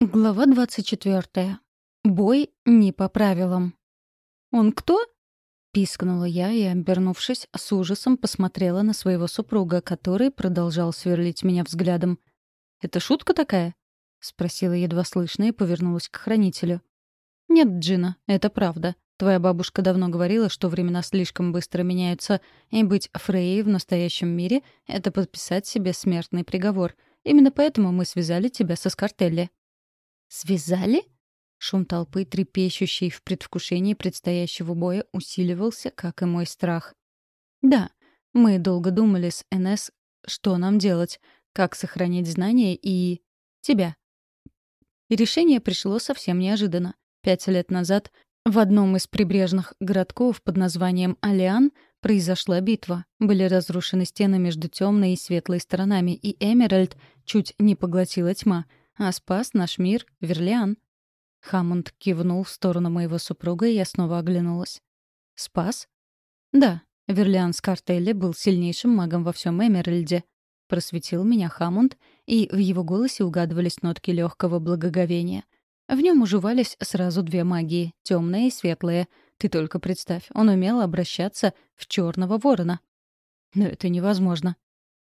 Глава 24. Бой не по правилам. «Он кто?» — пискнула я и, обернувшись, с ужасом посмотрела на своего супруга, который продолжал сверлить меня взглядом. «Это шутка такая?» — спросила едва слышно и повернулась к хранителю. «Нет, Джина, это правда. Твоя бабушка давно говорила, что времена слишком быстро меняются, и быть Фрейей в настоящем мире — это подписать себе смертный приговор. Именно поэтому мы связали тебя со Скартелли». «Связали?» Шум толпы, трепещущий в предвкушении предстоящего боя, усиливался, как и мой страх. «Да, мы долго думали с НС, что нам делать, как сохранить знания и... тебя». И решение пришло совсем неожиданно. Пять лет назад в одном из прибрежных городков под названием Алиан произошла битва. Были разрушены стены между темной и светлой сторонами, и Эмеральд чуть не поглотила тьма — а спас наш мир Верлиан. Хаммонд кивнул в сторону моего супруга, и я снова оглянулась. «Спас?» «Да, Верлиан Скартелли был сильнейшим магом во всем Эмеральде», — просветил меня Хаммонд, и в его голосе угадывались нотки легкого благоговения. В нем уживались сразу две магии — темная и светлая. Ты только представь, он умел обращаться в черного ворона. Но это невозможно.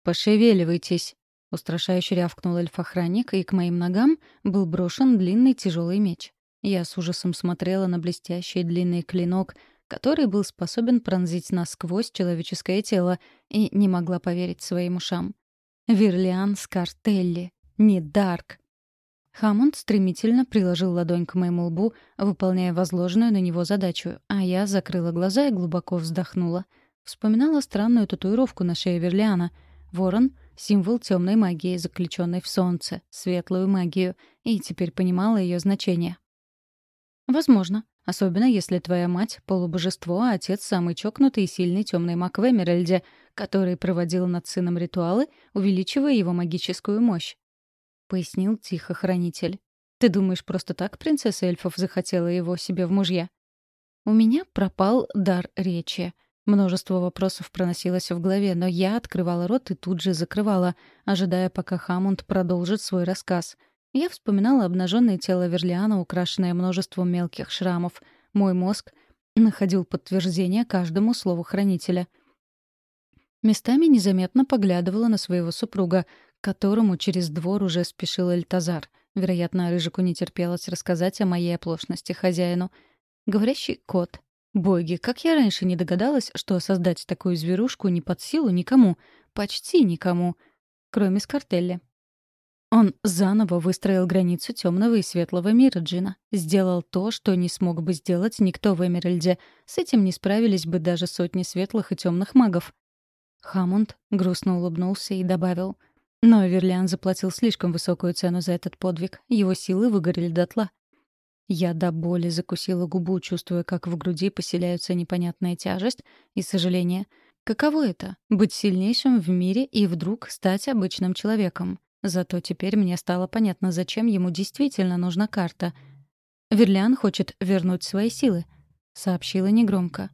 «Пошевеливайтесь», Устрашающе рявкнул эльф-охранник, и к моим ногам был брошен длинный тяжелый меч. Я с ужасом смотрела на блестящий длинный клинок, который был способен пронзить насквозь человеческое тело, и не могла поверить своим ушам. Верлиан Скартелли, не Дарк. Хаммонд стремительно приложил ладонь к моему лбу, выполняя возложенную на него задачу, а я закрыла глаза и глубоко вздохнула. Вспоминала странную татуировку на шее Верлиана. Ворон — символ темной магии, заключенной в солнце, светлую магию, и теперь понимала ее значение. Возможно, особенно если твоя мать — полубожество, а отец — самый чокнутый и сильный темный маг в Эмеральде, который проводил над сыном ритуалы, увеличивая его магическую мощь. Пояснил тихо хранитель. «Ты думаешь, просто так принцесса эльфов захотела его себе в мужья?» У меня пропал дар речи — Множество вопросов проносилось в голове, но я открывала рот и тут же закрывала, ожидая, пока Хамунд продолжит свой рассказ. Я вспоминала обнаженное тело Верлиана, украшенное множеством мелких шрамов. Мой мозг находил подтверждение каждому слову хранителя. Местами незаметно поглядывала на своего супруга, которому через двор уже спешил Эльтазар. Вероятно, Рыжику не терпелось рассказать о моей оплошности хозяину. Говорящий кот Боги, как я раньше не догадалась, что создать такую зверушку не под силу никому, почти никому, кроме Скартелли. Он заново выстроил границу темного и светлого мира Джина. Сделал то, что не смог бы сделать никто в Эмеральде. С этим не справились бы даже сотни светлых и темных магов. Хаммонд грустно улыбнулся и добавил. Но Верлиан заплатил слишком высокую цену за этот подвиг. Его силы выгорели дотла. Я до боли закусила губу, чувствуя, как в груди поселяются непонятная тяжесть и сожаление. Каково это — быть сильнейшим в мире и вдруг стать обычным человеком? Зато теперь мне стало понятно, зачем ему действительно нужна карта. «Верлиан хочет вернуть свои силы», — сообщила негромко.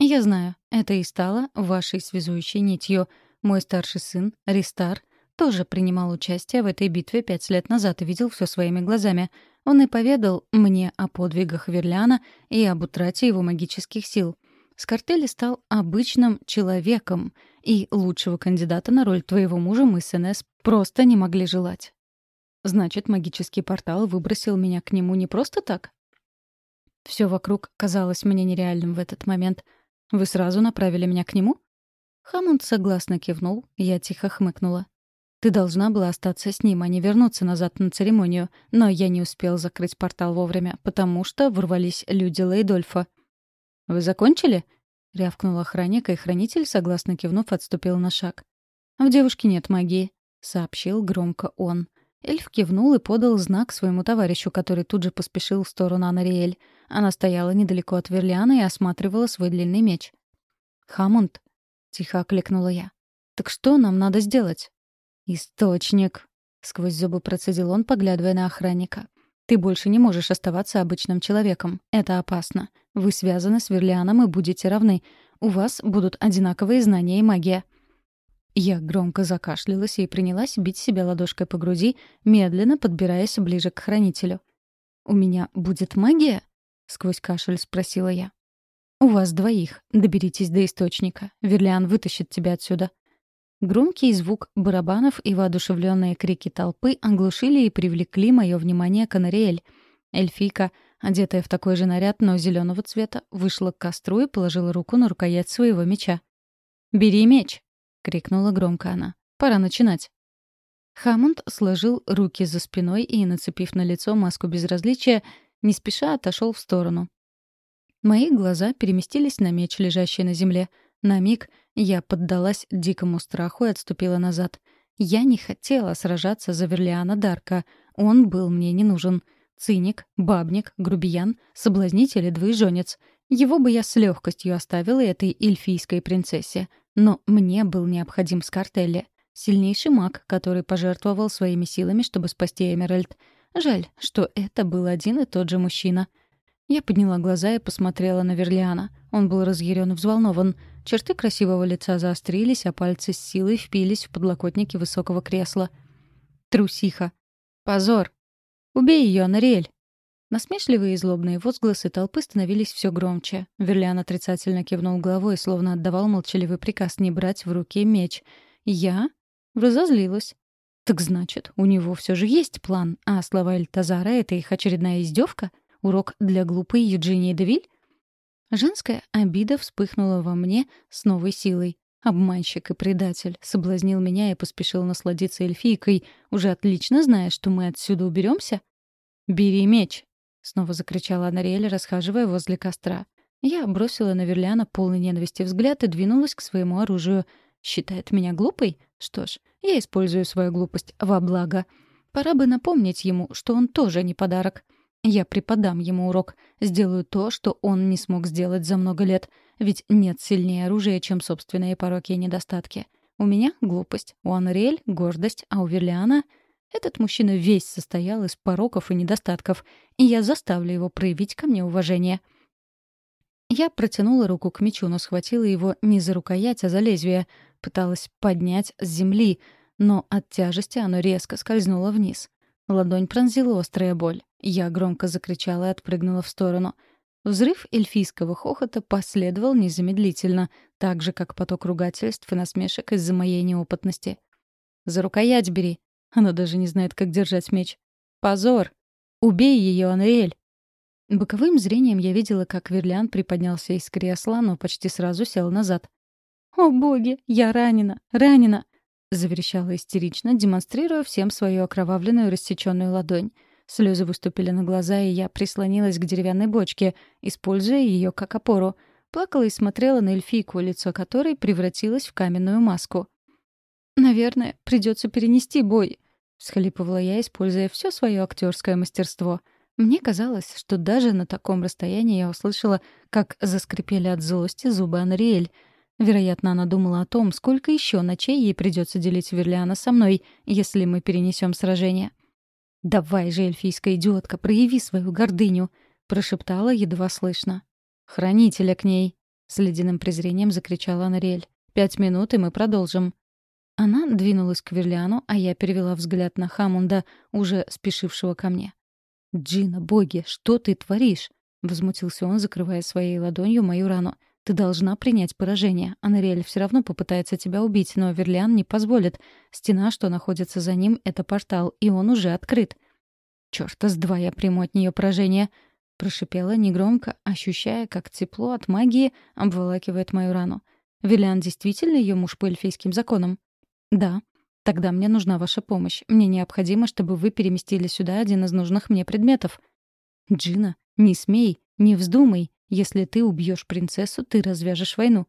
«Я знаю, это и стало вашей связующей нитью. Мой старший сын, Ристар, тоже принимал участие в этой битве пять лет назад и видел все своими глазами. Он и поведал мне о подвигах Верляна и об утрате его магических сил. Скартелли стал обычным человеком, и лучшего кандидата на роль твоего мужа мы с НС просто не могли желать. Значит, магический портал выбросил меня к нему не просто так? Все вокруг казалось мне нереальным в этот момент. Вы сразу направили меня к нему? Хамунд согласно кивнул, я тихо хмыкнула. Ты должна была остаться с ним, а не вернуться назад на церемонию. Но я не успел закрыть портал вовремя, потому что ворвались люди Лейдольфа. «Вы закончили?» — рявкнул охранник, и хранитель, согласно кивнув, отступил на шаг. «В девушке нет магии», — сообщил громко он. Эльф кивнул и подал знак своему товарищу, который тут же поспешил в сторону Анариэль. Она стояла недалеко от Верлиана и осматривала свой длинный меч. «Хамунд», — тихо окликнула я. «Так что нам надо сделать?» «Источник», — сквозь зубы процедил он, поглядывая на охранника. «Ты больше не можешь оставаться обычным человеком. Это опасно. Вы связаны с Верлианом и будете равны. У вас будут одинаковые знания и магия». Я громко закашлялась и принялась бить себя ладошкой по груди, медленно подбираясь ближе к хранителю. «У меня будет магия?» — сквозь кашель спросила я. «У вас двоих. Доберитесь до источника. Верлиан вытащит тебя отсюда». Громкий звук барабанов и воодушевленные крики толпы оглушили и привлекли мое внимание к Анариэль. Эльфийка, одетая в такой же наряд, но зеленого цвета, вышла к костру и положила руку на рукоять своего меча. «Бери меч!» — крикнула громко она. «Пора начинать». Хаммонд сложил руки за спиной и, нацепив на лицо маску безразличия, не спеша отошел в сторону. Мои глаза переместились на меч, лежащий на земле. На миг я поддалась дикому страху и отступила назад. Я не хотела сражаться за Верлиана Дарка. Он был мне не нужен. Циник, бабник, грубиян, соблазнитель и двоеженец. Его бы я с легкостью оставила этой эльфийской принцессе — но мне был необходим Скартелли, сильнейший маг, который пожертвовал своими силами, чтобы спасти Эмеральд. Жаль, что это был один и тот же мужчина. Я подняла глаза и посмотрела на Верлиана. Он был разъярен и взволнован. Черты красивого лица заострились, а пальцы с силой впились в подлокотники высокого кресла. «Трусиха! Позор! Убей ее, Анариэль!» Насмешливые и злобные возгласы толпы становились все громче. Верлиан отрицательно кивнул головой, словно отдавал молчаливый приказ не брать в руки меч. Я разозлилась. Так значит, у него все же есть план, а слова Эльтазара — это их очередная издевка? Урок для глупой Юджинии Девиль? Женская обида вспыхнула во мне с новой силой. Обманщик и предатель соблазнил меня и поспешил насладиться эльфийкой, уже отлично зная, что мы отсюда уберемся. «Бери меч», Снова закричала Анариэль, расхаживая возле костра. Я бросила на Верляна полный ненависти взгляд и двинулась к своему оружию. Считает меня глупой? Что ж, я использую свою глупость во благо. Пора бы напомнить ему, что он тоже не подарок. Я преподам ему урок, сделаю то, что он не смог сделать за много лет. Ведь нет сильнее оружия, чем собственные пороки и недостатки. У меня — глупость, у Анриэль — гордость, а у Верлиана — этот мужчина весь состоял из пороков и недостатков, и я заставлю его проявить ко мне уважение. Я протянула руку к мечу, но схватила его не за рукоять, а за лезвие. Пыталась поднять с земли, но от тяжести оно резко скользнуло вниз. Ладонь пронзила острая боль. Я громко закричала и отпрыгнула в сторону. Взрыв эльфийского хохота последовал незамедлительно, так же, как поток ругательств и насмешек из-за моей неопытности. «За рукоять бери!» Она даже не знает, как держать меч. Позор! Убей ее, Анриэль! Боковым зрением я видела, как Верлиан приподнялся из кресла, но почти сразу сел назад. «О, боги! Я ранена! Ранена!» — заверещала истерично, демонстрируя всем свою окровавленную рассеченную ладонь. Слезы выступили на глаза, и я прислонилась к деревянной бочке, используя ее как опору. Плакала и смотрела на эльфийку, лицо которой превратилось в каменную маску. «Наверное, придется перенести бой», — всхлипывала я, используя все свое актерское мастерство. Мне казалось, что даже на таком расстоянии я услышала, как заскрипели от злости зубы Анриэль. Вероятно, она думала о том, сколько еще ночей ей придется делить Верлиана со мной, если мы перенесем сражение. «Давай же, эльфийская идиотка, прояви свою гордыню!» — прошептала едва слышно. «Хранителя к ней!» — с ледяным презрением закричала Анриэль. «Пять минут, и мы продолжим». Она двинулась к Верлиану, а я перевела взгляд на Хамунда, уже спешившего ко мне. «Джина, боги, что ты творишь?» — возмутился он, закрывая своей ладонью мою рану. «Ты должна принять поражение. Анариэль все равно попытается тебя убить, но Верлиан не позволит. Стена, что находится за ним, — это портал, и он уже открыт». «Чёрта с два я приму от нее поражение», — прошипела негромко, ощущая, как тепло от магии обволакивает мою рану. «Верлиан действительно ее муж по эльфийским законам?» «Да. Тогда мне нужна ваша помощь. Мне необходимо, чтобы вы переместили сюда один из нужных мне предметов». «Джина, не смей, не вздумай. Если ты убьешь принцессу, ты развяжешь войну».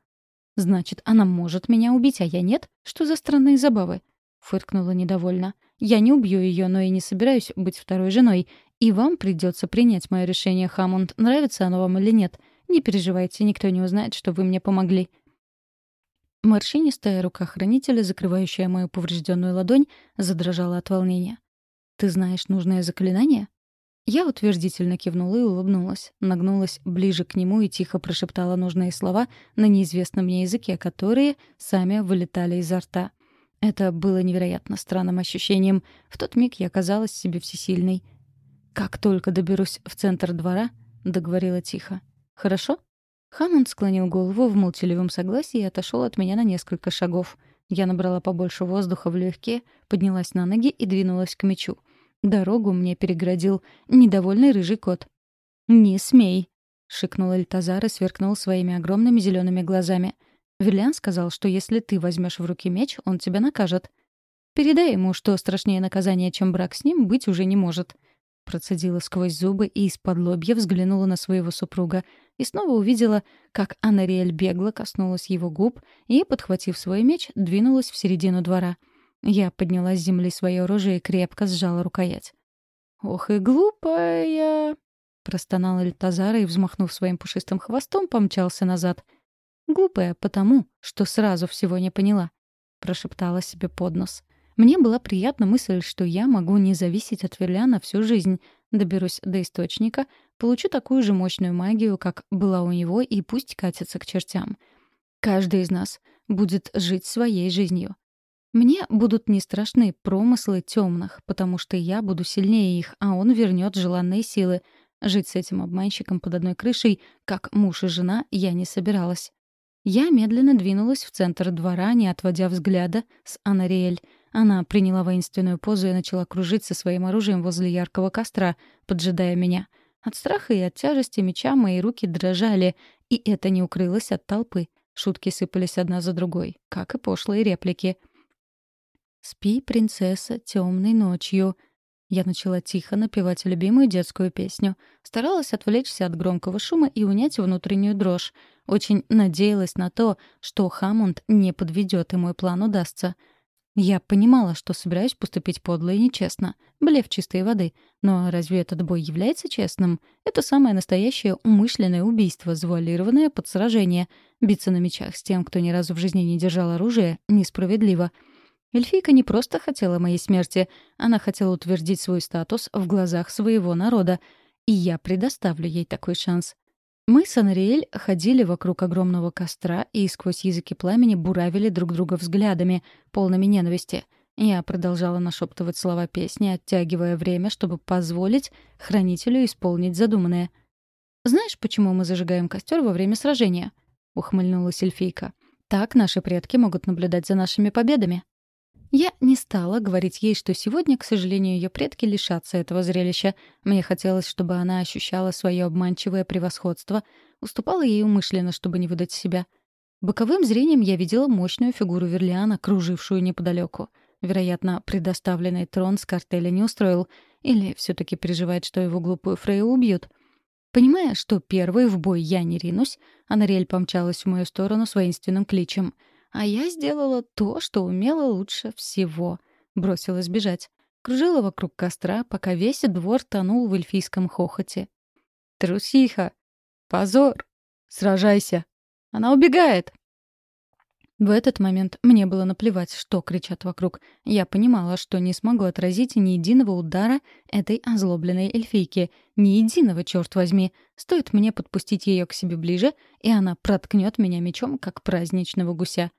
«Значит, она может меня убить, а я нет? Что за странные забавы?» Фыркнула недовольно. «Я не убью ее, но и не собираюсь быть второй женой. И вам придется принять мое решение, Хаммонд, нравится оно вам или нет. Не переживайте, никто не узнает, что вы мне помогли». Морщинистая рука хранителя, закрывающая мою поврежденную ладонь, задрожала от волнения. «Ты знаешь нужное заклинание?» Я утвердительно кивнула и улыбнулась, нагнулась ближе к нему и тихо прошептала нужные слова на неизвестном мне языке, которые сами вылетали изо рта. Это было невероятно странным ощущением. В тот миг я казалась себе всесильной. «Как только доберусь в центр двора», — договорила тихо. «Хорошо?» Хаммонд склонил голову в молчаливом согласии и отошел от меня на несколько шагов. Я набрала побольше воздуха в легкие, поднялась на ноги и двинулась к мечу. Дорогу мне переградил недовольный рыжий кот. «Не смей!» — шикнул Эльтазар и сверкнул своими огромными зелеными глазами. Верлиан сказал, что если ты возьмешь в руки меч, он тебя накажет. Передай ему, что страшнее наказания, чем брак с ним, быть уже не может. Процедила сквозь зубы и из-под лобья взглянула на своего супруга и снова увидела, как Анариэль бегло коснулась его губ и, подхватив свой меч, двинулась в середину двора — я подняла с земли свое оружие и крепко сжала рукоять. «Ох и глупая!» — простонал Эльтазар и, взмахнув своим пушистым хвостом, помчался назад. «Глупая потому, что сразу всего не поняла», — прошептала себе под нос. Мне была приятна мысль, что я могу не зависеть от Верляна всю жизнь. Доберусь до источника, получу такую же мощную магию, как была у него, и пусть катится к чертям. Каждый из нас будет жить своей жизнью. Мне будут не страшны промыслы темных, потому что я буду сильнее их, а он вернет желанные силы. Жить с этим обманщиком под одной крышей, как муж и жена, я не собиралась. Я медленно двинулась в центр двора, не отводя взгляда с Анариэль. Она приняла воинственную позу и начала кружить со своим оружием возле яркого костра, поджидая меня. От страха и от тяжести меча мои руки дрожали, и это не укрылось от толпы. Шутки сыпались одна за другой, как и пошлые реплики — «Спи, принцесса, темной ночью». Я начала тихо напевать любимую детскую песню. Старалась отвлечься от громкого шума и унять внутреннюю дрожь. Очень надеялась на то, что Хаммонд не подведет и мой план удастся. Я понимала, что собираюсь поступить подло и нечестно. Блев чистой воды. Но разве этот бой является честным? Это самое настоящее умышленное убийство, завуалированное под сражение. Биться на мечах с тем, кто ни разу в жизни не держал оружие, несправедливо. Эльфийка не просто хотела моей смерти, она хотела утвердить свой статус в глазах своего народа, и я предоставлю ей такой шанс. Мы с Анриэль ходили вокруг огромного костра и сквозь языки пламени буравили друг друга взглядами, полными ненависти. Я продолжала нашептывать слова песни, оттягивая время, чтобы позволить хранителю исполнить задуманное. «Знаешь, почему мы зажигаем костер во время сражения?» — ухмыльнулась эльфийка. «Так наши предки могут наблюдать за нашими победами». Я не стала говорить ей, что сегодня, к сожалению, ее предки лишатся этого зрелища. Мне хотелось, чтобы она ощущала свое обманчивое превосходство, уступала ей умышленно, чтобы не выдать себя. Боковым зрением я видела мощную фигуру Верлиана, кружившую неподалеку. Вероятно, предоставленный трон с картеля не устроил. Или все таки переживает, что его глупую Фрейю убьют. Понимая, что первой в бой я не ринусь, Анариэль помчалась в мою сторону с воинственным кличем — а я сделала то, что умела лучше всего. Бросилась бежать. Кружила вокруг костра, пока весь двор тонул в эльфийском хохоте. «Трусиха! Позор! Сражайся! Она убегает!» В этот момент мне было наплевать, что кричат вокруг. Я понимала, что не смогу отразить ни единого удара этой озлобленной эльфийки. Ни единого, черт возьми. Стоит мне подпустить ее к себе ближе, и она проткнет меня мечом, как праздничного гуся.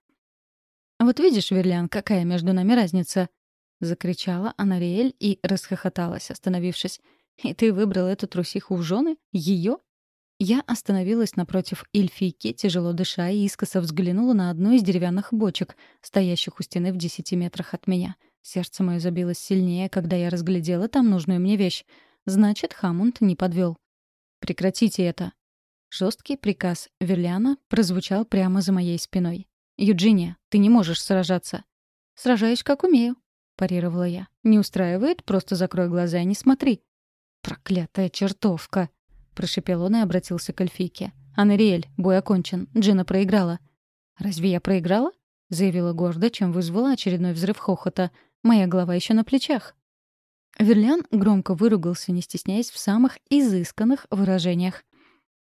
«Вот видишь, Верлян, какая между нами разница?» — закричала Анариэль и расхохоталась, остановившись. «И ты выбрал эту трусиху в жены? Ее?» Я остановилась напротив эльфийки, тяжело дыша, и искоса взглянула на одну из деревянных бочек, стоящих у стены в десяти метрах от меня. Сердце мое забилось сильнее, когда я разглядела там нужную мне вещь. Значит, Хамунд не подвел. «Прекратите это!» Жесткий приказ Верляна прозвучал прямо за моей спиной. «Юджиния, ты не можешь сражаться». «Сражаюсь, как умею», — парировала я. «Не устраивает? Просто закрой глаза и не смотри». «Проклятая чертовка!» — прошепел он и обратился к эльфийке. «Анариэль, бой окончен. Джина проиграла». «Разве я проиграла?» — заявила гордо, чем вызвала очередной взрыв хохота. «Моя голова еще на плечах». Верлян громко выругался, не стесняясь в самых изысканных выражениях.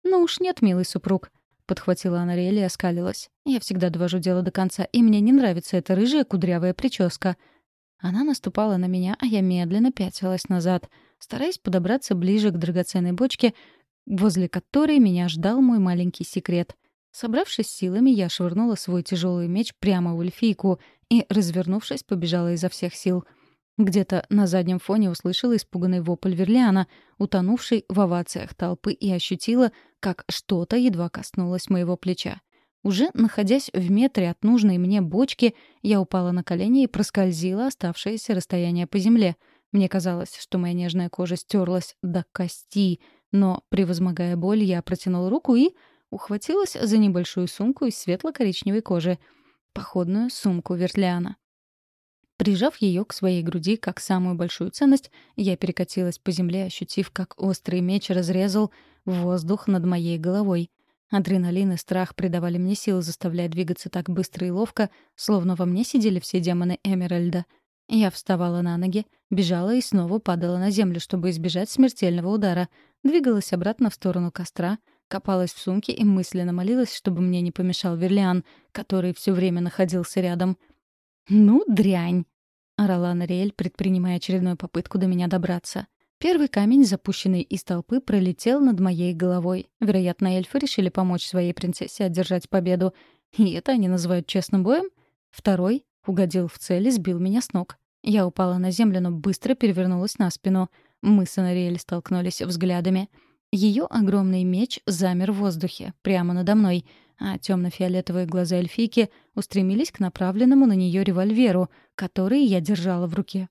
«Ну уж нет, милый супруг подхватила она и оскалилась. «Я всегда довожу дело до конца, и мне не нравится эта рыжая кудрявая прическа». Она наступала на меня, а я медленно пятилась назад. стараясь подобраться ближе к драгоценной бочке, возле которой меня ждал мой маленький секрет. Собравшись силами, я швырнула свой тяжелый меч прямо в эльфийку и, развернувшись, побежала изо всех сил. Где-то на заднем фоне услышала испуганный вопль Верлиана, утонувший в овациях толпы, и ощутила, как что-то едва коснулось моего плеча. Уже находясь в метре от нужной мне бочки, я упала на колени и проскользила оставшееся расстояние по земле. Мне казалось, что моя нежная кожа стерлась до кости, но, превозмогая боль, я протянула руку и ухватилась за небольшую сумку из светло-коричневой кожи. Походную сумку Вертляна. Прижав ее к своей груди как самую большую ценность, я перекатилась по земле, ощутив, как острый меч разрезал воздух над моей головой. Адреналин и страх придавали мне силы, заставляя двигаться так быстро и ловко, словно во мне сидели все демоны Эмеральда. Я вставала на ноги, бежала и снова падала на землю, чтобы избежать смертельного удара, двигалась обратно в сторону костра, Копалась в сумке и мысленно молилась, чтобы мне не помешал Верлиан, который все время находился рядом. «Ну, дрянь!» — орала Нариэль, предпринимая очередную попытку до меня добраться. Первый камень, запущенный из толпы, пролетел над моей головой. Вероятно, эльфы решили помочь своей принцессе одержать победу. И это они называют честным боем? Второй угодил в цель и сбил меня с ног. Я упала на землю, но быстро перевернулась на спину. Мы с Анариэль столкнулись взглядами — ее огромный меч замер в воздухе, прямо надо мной, а темно-фиолетовые глаза эльфийки устремились к направленному на нее револьверу, который я держала в руке.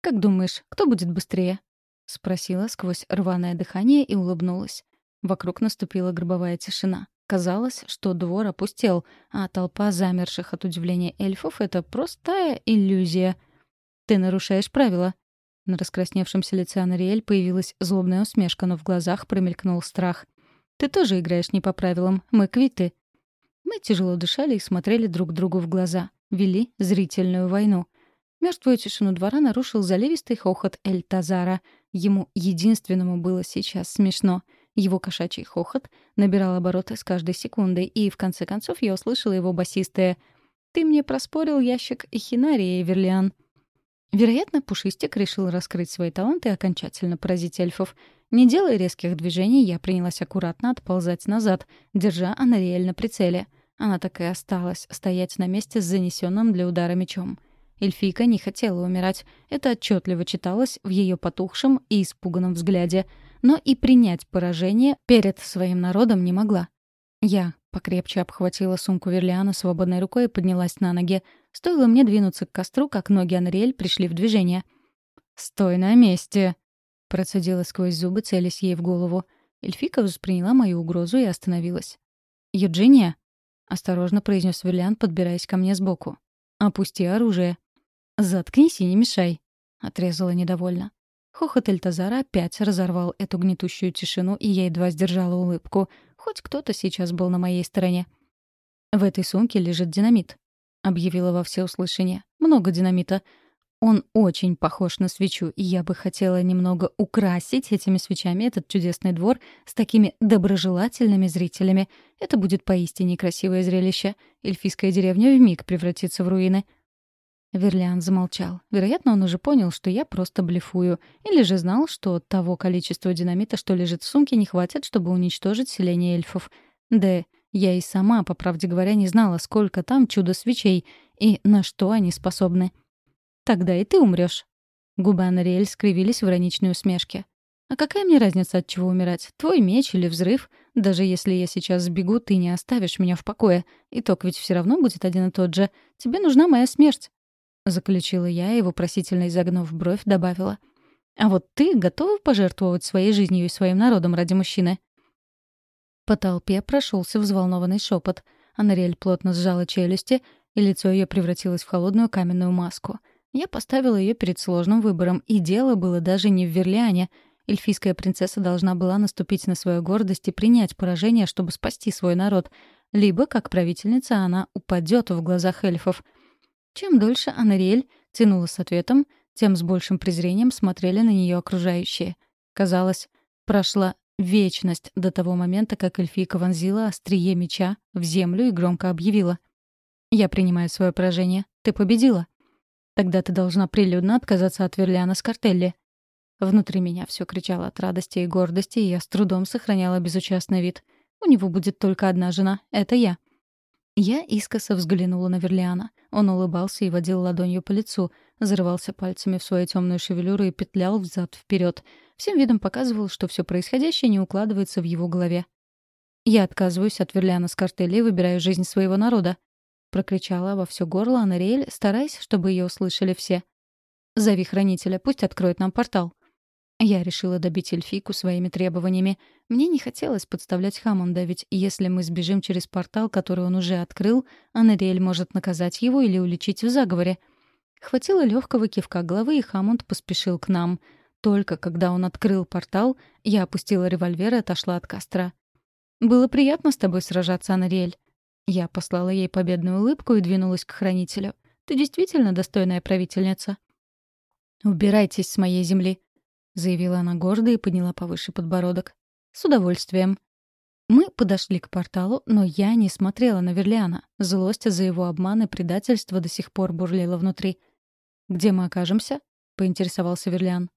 «Как думаешь, кто будет быстрее?» — спросила сквозь рваное дыхание и улыбнулась. Вокруг наступила гробовая тишина. Казалось, что двор опустел, а толпа замерших от удивления эльфов — это простая иллюзия. «Ты нарушаешь правила», на раскрасневшемся лице Анариэль появилась злобная усмешка, но в глазах промелькнул страх. «Ты тоже играешь не по правилам. Мы квиты». Мы тяжело дышали и смотрели друг другу в глаза. Вели зрительную войну. Мертвую тишину двора нарушил заливистый хохот Эль Тазара. Ему единственному было сейчас смешно. Его кошачий хохот набирал обороты с каждой секундой, и в конце концов я услышала его басистое «Ты мне проспорил ящик эхинария, Эверлиан». Вероятно, Пушистик решил раскрыть свои таланты и окончательно поразить эльфов. Не делая резких движений, я принялась аккуратно отползать назад, держа Анариэль на прицеле. Она так и осталась стоять на месте с занесенным для удара мечом. Эльфийка не хотела умирать. Это отчетливо читалось в ее потухшем и испуганном взгляде. Но и принять поражение перед своим народом не могла. Я покрепче обхватила сумку Верлиана свободной рукой и поднялась на ноги. Стоило мне двинуться к костру, как ноги Анриэль пришли в движение. «Стой на месте!» — процедила сквозь зубы, целясь ей в голову. Эльфика восприняла мою угрозу и остановилась. «Юджиния?» — осторожно произнес Верлиан, подбираясь ко мне сбоку. «Опусти оружие». «Заткнись и не мешай», — отрезала недовольно. Хохот Эльтазара опять разорвал эту гнетущую тишину, и я едва сдержала улыбку. Хоть кто-то сейчас был на моей стороне. В этой сумке лежит динамит объявила во всеуслышание. «Много динамита. Он очень похож на свечу, и я бы хотела немного украсить этими свечами этот чудесный двор с такими доброжелательными зрителями. Это будет поистине красивое зрелище. Эльфийская деревня вмиг превратится в руины». Верлиан замолчал. Вероятно, он уже понял, что я просто блефую. Или же знал, что того количества динамита, что лежит в сумке, не хватит, чтобы уничтожить селение эльфов. Да я и сама, по правде говоря, не знала, сколько там чудо-свечей и на что они способны. «Тогда и ты умрёшь». Губы Анариэль скривились в ироничной усмешке. «А какая мне разница, от чего умирать? Твой меч или взрыв? Даже если я сейчас сбегу, ты не оставишь меня в покое. Итог ведь всё равно будет один и тот же. Тебе нужна моя смерть». Заключила я и, вопросительно изогнув бровь, добавила. «А вот ты готова пожертвовать своей жизнью и своим народом ради мужчины?» По толпе прошелся взволнованный шепот. Анариэль плотно сжала челюсти, и лицо ее превратилось в холодную каменную маску. Я поставила ее перед сложным выбором, и дело было даже не в Верлиане. Эльфийская принцесса должна была наступить на свою гордость и принять поражение, чтобы спасти свой народ. Либо, как правительница, она упадет в глазах эльфов. Чем дольше Анариэль тянула с ответом, тем с большим презрением смотрели на нее окружающие. Казалось, прошла Вечность до того момента, как эльфийка вонзила острие меча в землю и громко объявила. «Я принимаю свое поражение. Ты победила. Тогда ты должна прилюдно отказаться от Верлиана Скартелли». Внутри меня все кричало от радости и гордости, и я с трудом сохраняла безучастный вид. У него будет только одна жена — это я. Я искоса взглянула на Верлиана. Он улыбался и водил ладонью по лицу, зарывался пальцами в свою темную шевелюру и петлял взад вперед. Всем видом показывал, что все происходящее не укладывается в его голове. «Я отказываюсь от Верлиана с картели и выбираю жизнь своего народа», — прокричала во все горло Анариэль, стараясь, чтобы ее услышали все. «Зови хранителя, пусть откроет нам портал». Я решила добить эльфийку своими требованиями. Мне не хотелось подставлять Хаммонда, ведь если мы сбежим через портал, который он уже открыл, Анариэль может наказать его или уличить в заговоре. Хватило легкого кивка головы, и Хаммонд поспешил к нам. Только когда он открыл портал, я опустила револьвер и отошла от костра. «Было приятно с тобой сражаться, Анариэль». Я послала ей победную улыбку и двинулась к хранителю. «Ты действительно достойная правительница». «Убирайтесь с моей земли», заявила она гордо и подняла повыше подбородок. «С удовольствием». Мы подошли к порталу, но я не смотрела на Верлиана. Злость за его обман и предательство до сих пор бурлила внутри. «Где мы окажемся?» — поинтересовался Верлиан.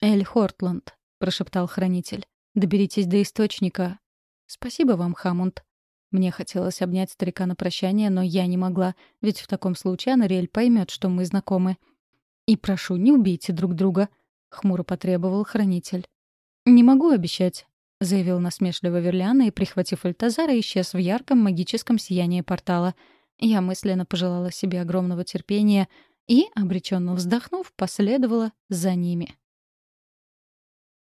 «Эль Хортланд», — прошептал хранитель. «Доберитесь до источника». «Спасибо вам, Хамунд». Мне хотелось обнять старика на прощание, но я не могла, ведь в таком случае Анариэль поймет, что мы знакомы. «И прошу, не убейте друг друга», — хмуро потребовал хранитель. «Не могу обещать», — заявил насмешливо Верлиана и, прихватив Альтазара, исчез в ярком магическом сиянии портала. Я мысленно пожелала себе огромного терпения и, обреченно вздохнув, последовала за ними.